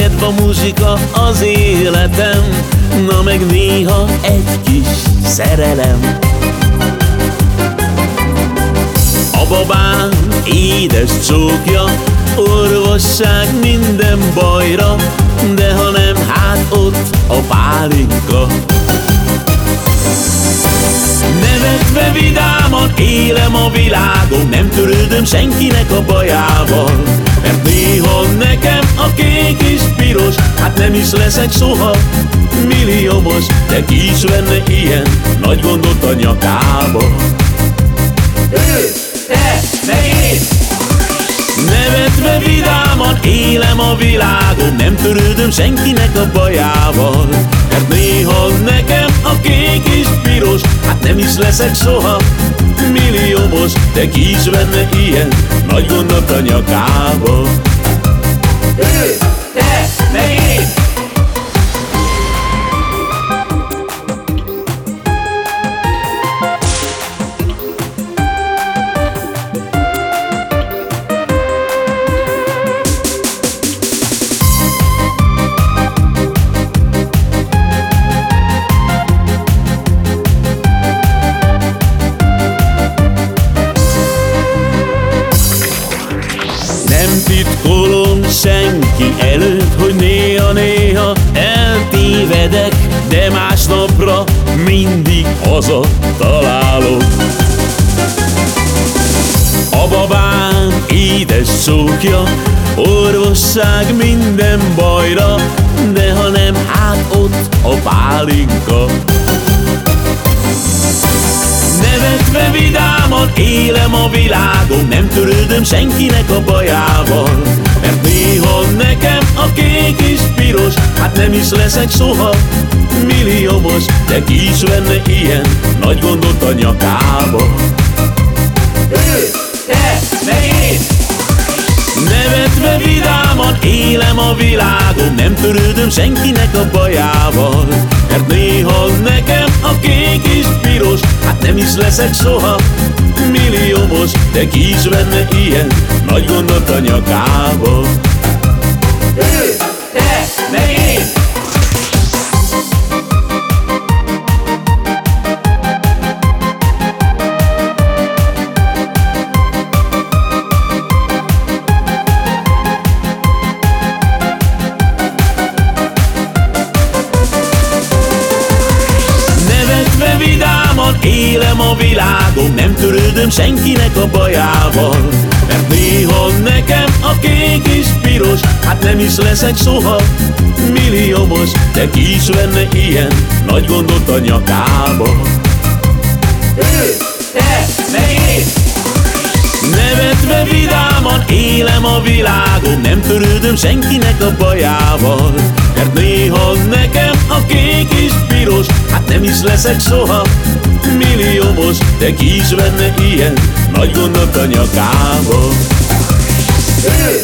Neked a muzsika az életem. Na meg néha egy kis szerelem. A babám édes csókja Orvosság minden bajra De ha nem, hát ott a pálinka. Nevetve vidáman élem a világon Nem törődöm senkinek a bajával nekem a kék is piros Hát nem is leszek soha milliómos De ki is venne ilyen nagy gondot a nyakába. Ő, te, meg én Nevetve vidáman élem a világon Nem törődöm senkinek a bajával. Mert néha nekem a kék is piros Hát nem is leszek soha milliómos De ki is venne ilyen nagy gondot a nyakába Ő, te, Nem titkolom senki előtt, hogy néha-néha eltévedek, de másnapra mindig haza találok. A babám édes szókja, orvosság minden bajra, de ha nem, hát ott a pálinka. Nevetve vidáman élem a világon Nem törődöm senkinek a bajával. Mert néha nekem a kék is piros Hát nem is leszek soha milliómos De ki is venne ilyen nagy gondot a nyakába. Te, meg Nevetve vidáman élem a világon Nem törődöm senkinek a bajával. Mert néha nekem a kék is piros Hát nem is leszek soha milliómos De ki is venne ilyen nagy gondot a nyakába vidáman élem a világon Nem törődöm senkinek a bajával. Mert néha nekem a kék is piros Hát nem is leszek soha milliómos De ki is venne ilyen nagy gondot a nyakába. Ő, te, meg én Nevetve vidáman élem a világon Nem törődöm senkinek a bajával. Mert néha nekem a kék is piros Hát nem is leszek soha milliómos De ki is venne ilyen nagy gondot a nyakába én